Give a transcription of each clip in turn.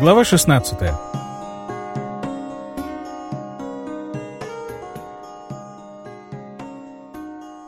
Глава 16.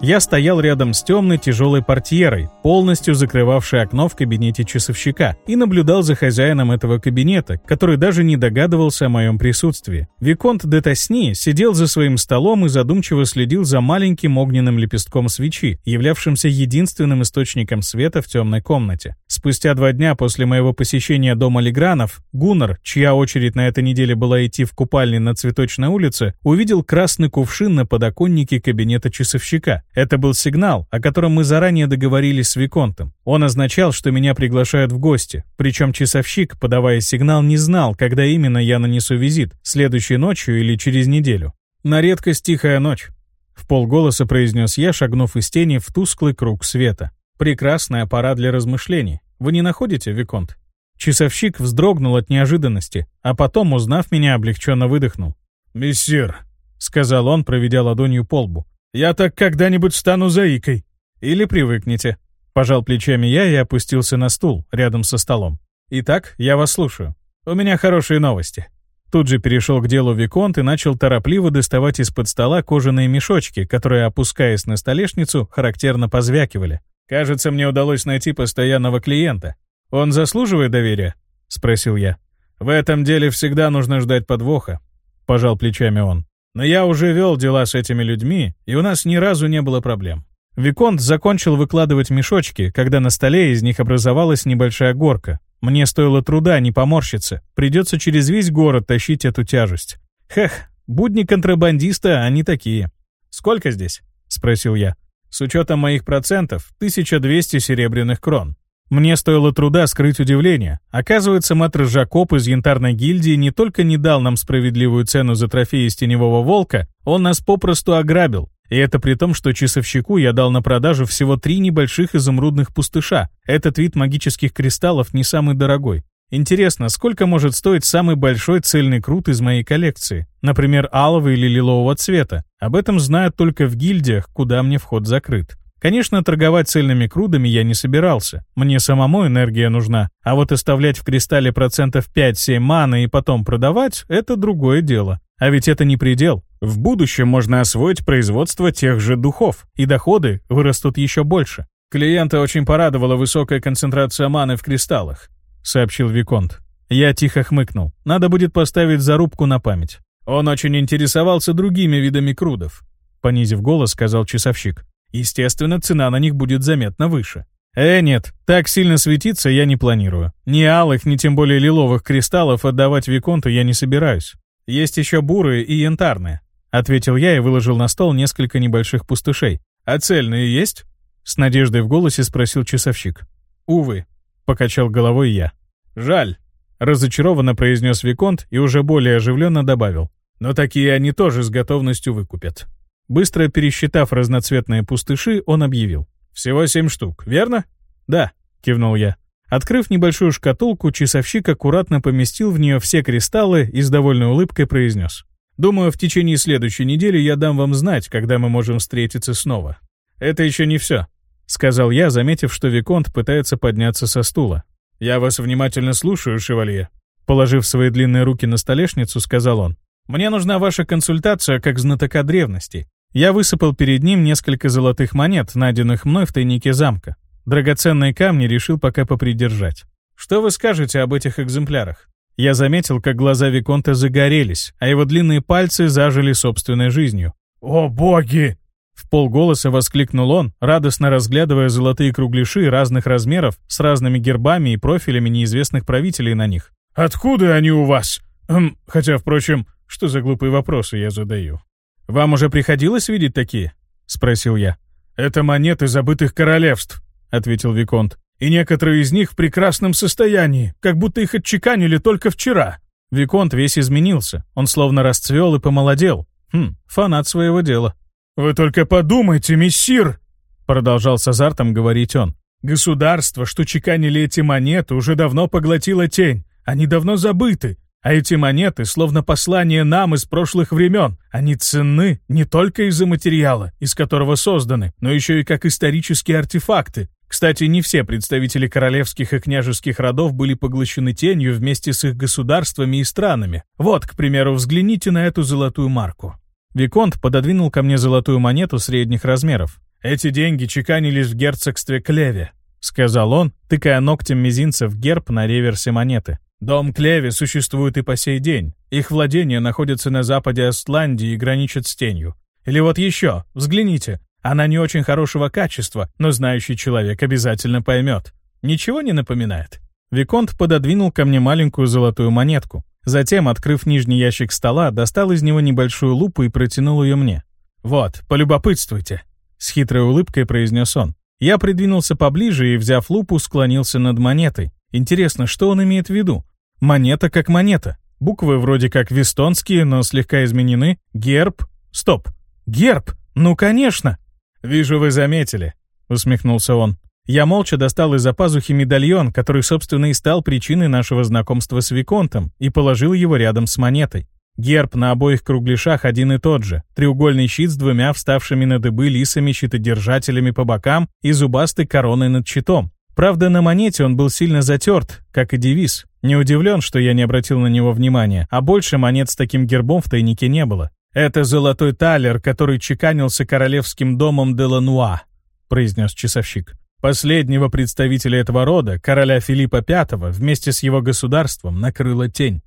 Я стоял рядом с темной тяжелой портьерой, полностью закрывавшей окно в кабинете часовщика, и наблюдал за хозяином этого кабинета, который даже не догадывался о моем присутствии. Виконт де Тосни сидел за своим столом и задумчиво следил за маленьким огненным лепестком свечи, являвшимся единственным источником света в темной комнате. Спустя два дня после моего посещения дома Легранов, Гуннар, чья очередь на этой неделе была идти в купальне на Цветочной улице, увидел красный кувшин на подоконнике кабинета часовщика. Это был сигнал, о котором мы заранее договорились с Виконтом. Он означал, что меня приглашают в гости, причем часовщик, подавая сигнал, не знал, когда именно я нанесу визит, следующей ночью или через неделю. На редкость тихая ночь. В полголоса произнес я, шагнув из тени в тусклый круг света. Прекрасная пора для размышлений. Вы не находите, Виконт? Часовщик вздрогнул от неожиданности, а потом, узнав меня, облегченно выдохнул. «Мессир», — сказал он, проведя ладонью по лбу, я так когда-нибудь стану заикой. Или привыкнете. Пожал плечами я и опустился на стул рядом со столом. Итак, я вас слушаю. У меня хорошие новости. Тут же перешел к делу Виконт и начал торопливо доставать из-под стола кожаные мешочки, которые, опускаясь на столешницу, характерно позвякивали. «Кажется, мне удалось найти постоянного клиента. Он заслуживает доверия?» — спросил я. «В этом деле всегда нужно ждать подвоха», — пожал плечами он. Но я уже вел дела с этими людьми, и у нас ни разу не было проблем. Виконт закончил выкладывать мешочки, когда на столе из них образовалась небольшая горка. Мне стоило труда не поморщиться. Придется через весь город тащить эту тяжесть. Хех, будни контрабандиста, они такие. «Сколько здесь?» — спросил я. «С учетом моих процентов, 1200 серебряных крон. Мне стоило труда скрыть удивление. Оказывается, мэтр Жакоб из Янтарной гильдии не только не дал нам справедливую цену за трофеи из Теневого Волка, он нас попросту ограбил. И это при том, что часовщику я дал на продажу всего три небольших изумрудных пустыша. Этот вид магических кристаллов не самый дорогой. Интересно, сколько может стоить самый большой цельный крут из моей коллекции? Например, алого или лилового цвета. Об этом знают только в гильдиях, куда мне вход закрыт. Конечно, торговать цельными крудами я не собирался. Мне самому энергия нужна. А вот оставлять в кристалле процентов 5-7 маны и потом продавать — это другое дело. А ведь это не предел. В будущем можно освоить производство тех же духов, и доходы вырастут еще больше. Клиента очень порадовала высокая концентрация маны в кристаллах, сообщил Виконт. Я тихо хмыкнул. Надо будет поставить зарубку на память. Он очень интересовался другими видами крудов, понизив голос, сказал часовщик. Естественно, цена на них будет заметно выше. Э, нет, так сильно светиться я не планирую. Ни алых, ни тем более лиловых кристаллов отдавать Виконту я не собираюсь. Есть еще бурые и янтарные. Ответил я и выложил на стол несколько небольших пустышей. А цельные есть? С надеждой в голосе спросил часовщик. Увы, покачал головой я. Жаль. Разочарованно произнес Виконт и уже более оживленно добавил. Но такие они тоже с готовностью выкупят. Быстро пересчитав разноцветные пустыши, он объявил. «Всего семь штук, верно?» «Да», — кивнул я. Открыв небольшую шкатулку, часовщик аккуратно поместил в нее все кристаллы и с довольной улыбкой произнес. «Думаю, в течение следующей недели я дам вам знать, когда мы можем встретиться снова». «Это еще не все», — сказал я, заметив, что Виконт пытается подняться со стула. «Я вас внимательно слушаю, шевалье». Положив свои длинные руки на столешницу, сказал он. «Мне нужна ваша консультация как знатока древностей. Я высыпал перед ним несколько золотых монет, найденных мной в тайнике замка. Драгоценные камни решил пока попридержать. Что вы скажете об этих экземплярах? Я заметил, как глаза Виконта загорелись, а его длинные пальцы зажили собственной жизнью. «О, боги!» В полголоса воскликнул он, радостно разглядывая золотые кругляши разных размеров с разными гербами и профилями неизвестных правителей на них. «Откуда они у вас? Эм, хотя, впрочем, что за глупые вопросы я задаю?» «Вам уже приходилось видеть такие?» — спросил я. «Это монеты забытых королевств», — ответил Виконт. «И некоторые из них в прекрасном состоянии, как будто их отчеканили только вчера». Виконт весь изменился. Он словно расцвел и помолодел. Хм, фанат своего дела. «Вы только подумайте, мессир!» Продолжал с азартом говорить он. «Государство, что чеканили эти монеты, уже давно поглотило тень. Они давно забыты. А эти монеты словно послание нам из прошлых времен. Они ценны не только из-за материала, из которого созданы, но еще и как исторические артефакты, Кстати, не все представители королевских и княжеских родов были поглощены тенью вместе с их государствами и странами. Вот, к примеру, взгляните на эту золотую марку. Виконт пододвинул ко мне золотую монету средних размеров. «Эти деньги чеканились в герцогстве Клеве», — сказал он, тыкая ногтем мизинца в герб на реверсе монеты. «Дом Клеве существует и по сей день. Их владения находятся на западе Остландии и граничат с тенью. Или вот еще, взгляните, она не очень хорошего качества, но знающий человек обязательно поймет. Ничего не напоминает?» Виконт пододвинул ко мне маленькую золотую монетку. Затем, открыв нижний ящик стола, достал из него небольшую лупу и протянул ее мне. «Вот, полюбопытствуйте», — с хитрой улыбкой произнес он. Я придвинулся поближе и, взяв лупу, склонился над монетой. Интересно, что он имеет в виду? Монета как монета. Буквы вроде как вестонские, но слегка изменены. Герб. Стоп. Герб? Ну, конечно. «Вижу, вы заметили», — усмехнулся он. Я молча достал из-за пазухи медальон, который, собственно, и стал причиной нашего знакомства с Виконтом, и положил его рядом с монетой. Герб на обоих кругляшах один и тот же. Треугольный щит с двумя вставшими на дыбы лисами-щитодержателями по бокам и зубастой короной над щитом. Правда, на монете он был сильно затерт, как и девиз. Не удивлен, что я не обратил на него внимания, а больше монет с таким гербом в тайнике не было. «Это золотой талер, который чеканился королевским домом Делануа», — произнес часовщик. Последнего представителя этого рода, короля Филиппа V, вместе с его государством накрыла тень.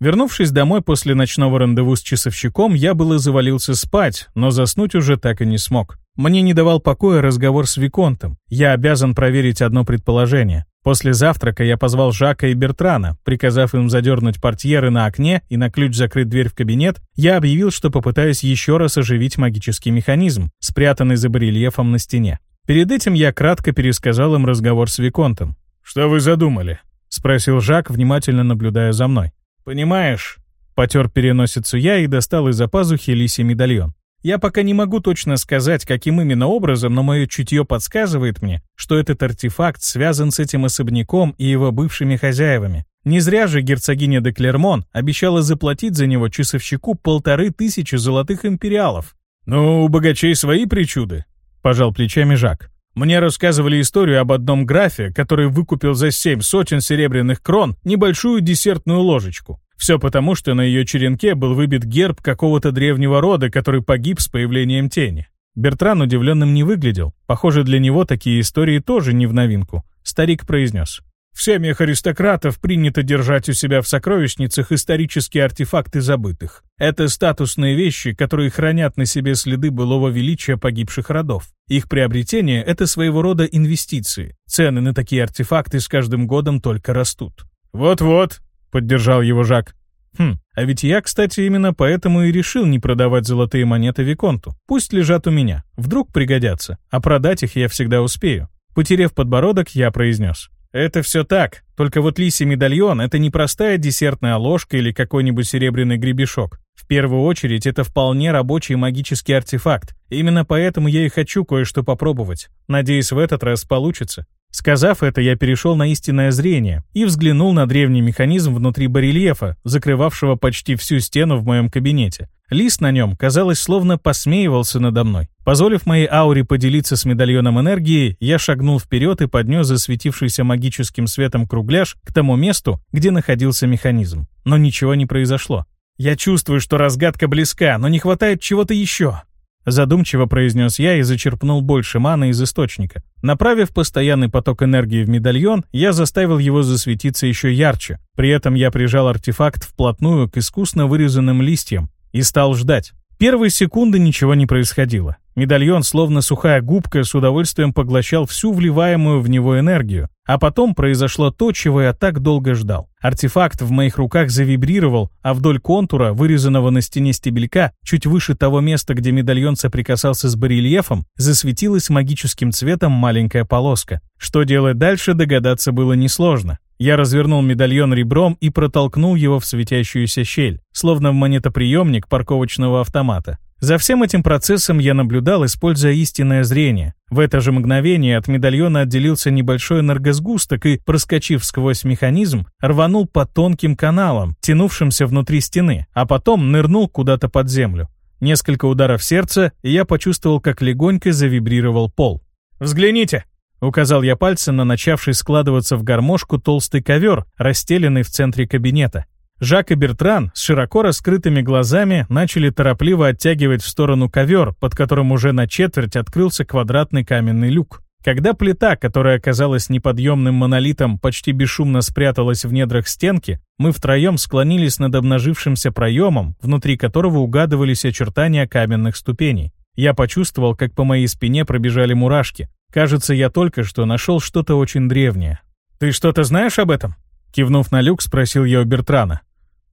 Вернувшись домой после ночного рандеву с часовщиком, я было завалился спать, но заснуть уже так и не смог. Мне не давал покоя разговор с Виконтом. Я обязан проверить одно предположение. После завтрака я позвал Жака и Бертрана, приказав им задернуть портьеры на окне и на ключ закрыть дверь в кабинет, я объявил, что попытаюсь еще раз оживить магический механизм, спрятанный за барельефом на стене. Перед этим я кратко пересказал им разговор с Виконтом. «Что вы задумали?» — спросил Жак, внимательно наблюдая за мной. «Понимаешь...» — потер переносицу я и достал из-за пазухи лисий медальон. Я пока не могу точно сказать, каким именно образом, но мое чутье подсказывает мне, что этот артефакт связан с этим особняком и его бывшими хозяевами. Не зря же герцогиня де Клермон обещала заплатить за него часовщику полторы тысячи золотых империалов. «Ну, у богачей свои причуды», — пожал плечами Жак. «Мне рассказывали историю об одном графе, который выкупил за семь сотен серебряных крон небольшую десертную ложечку. Все потому, что на ее черенке был выбит герб какого-то древнего рода, который погиб с появлением тени. Бертран удивленным не выглядел. Похоже, для него такие истории тоже не в новинку. Старик произнес. В семьях аристократов принято держать у себя в сокровищницах исторические артефакты забытых. Это статусные вещи, которые хранят на себе следы былого величия погибших родов. Их приобретение – это своего рода инвестиции. Цены на такие артефакты с каждым годом только растут. «Вот-вот», — поддержал его Жак. Хм, а ведь я, кстати, именно поэтому и решил не продавать золотые монеты Виконту. Пусть лежат у меня, вдруг пригодятся, а продать их я всегда успею. Потерев подбородок, я произнес. Это все так, только вот лисий медальон — это не простая десертная ложка или какой-нибудь серебряный гребешок. В первую очередь, это вполне рабочий магический артефакт. Именно поэтому я и хочу кое-что попробовать. Надеюсь, в этот раз получится. Сказав это, я перешел на истинное зрение и взглянул на древний механизм внутри барельефа, закрывавшего почти всю стену в моем кабинете. Лист на нем, казалось, словно посмеивался надо мной. Позволив моей ауре поделиться с медальоном энергии, я шагнул вперед и поднес засветившийся магическим светом кругляш к тому месту, где находился механизм. Но ничего не произошло. Я чувствую, что разгадка близка, но не хватает чего-то еще. Задумчиво произнес я и зачерпнул больше маны из источника. Направив постоянный поток энергии в медальон, я заставил его засветиться еще ярче. При этом я прижал артефакт вплотную к искусно вырезанным листьям и стал ждать. Первые секунды ничего не происходило. Медальон, словно сухая губка, с удовольствием поглощал всю вливаемую в него энергию. А потом произошло то, чего я так долго ждал. Артефакт в моих руках завибрировал, а вдоль контура, вырезанного на стене стебелька, чуть выше того места, где медальон соприкасался с барельефом, засветилась магическим цветом маленькая полоска. Что делать дальше, догадаться было несложно. Я развернул медальон ребром и протолкнул его в светящуюся щель, словно в монетоприемник парковочного автомата. За всем этим процессом я наблюдал, используя истинное зрение. В это же мгновение от медальона отделился небольшой энергосгусток и, проскочив сквозь механизм, рванул по тонким каналам, тянувшимся внутри стены, а потом нырнул куда-то под землю. Несколько ударов сердца, и я почувствовал, как легонько завибрировал пол. «Взгляните!» Указал я пальцем на начавший складываться в гармошку толстый ковер, расстеленный в центре кабинета. Жак и Бертран с широко раскрытыми глазами начали торопливо оттягивать в сторону ковер, под которым уже на четверть открылся квадратный каменный люк. Когда плита, которая оказалась неподъемным монолитом, почти бесшумно спряталась в недрах стенки, мы втроем склонились над обнажившимся проемом, внутри которого угадывались очертания каменных ступеней. Я почувствовал, как по моей спине пробежали мурашки. Кажется, я только что нашел что-то очень древнее. «Ты что-то знаешь об этом?» Кивнув на люк, спросил я у Бертрана.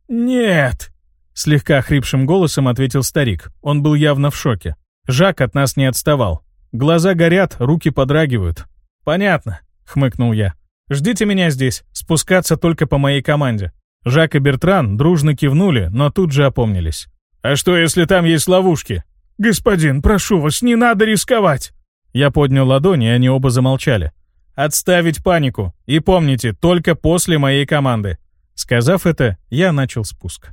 «Нет!» — слегка хрипшим голосом ответил старик. Он был явно в шоке. Жак от нас не отставал. Глаза горят, руки подрагивают. «Понятно», — хмыкнул я. «Ждите меня здесь, спускаться только по моей команде». Жак и Бертран дружно кивнули, но тут же опомнились. «А что, если там есть ловушки?» «Господин, прошу вас, не надо рисковать!» Я поднял ладони, и они оба замолчали. «Отставить панику! И помните, только после моей команды!» Сказав это, я начал спуск.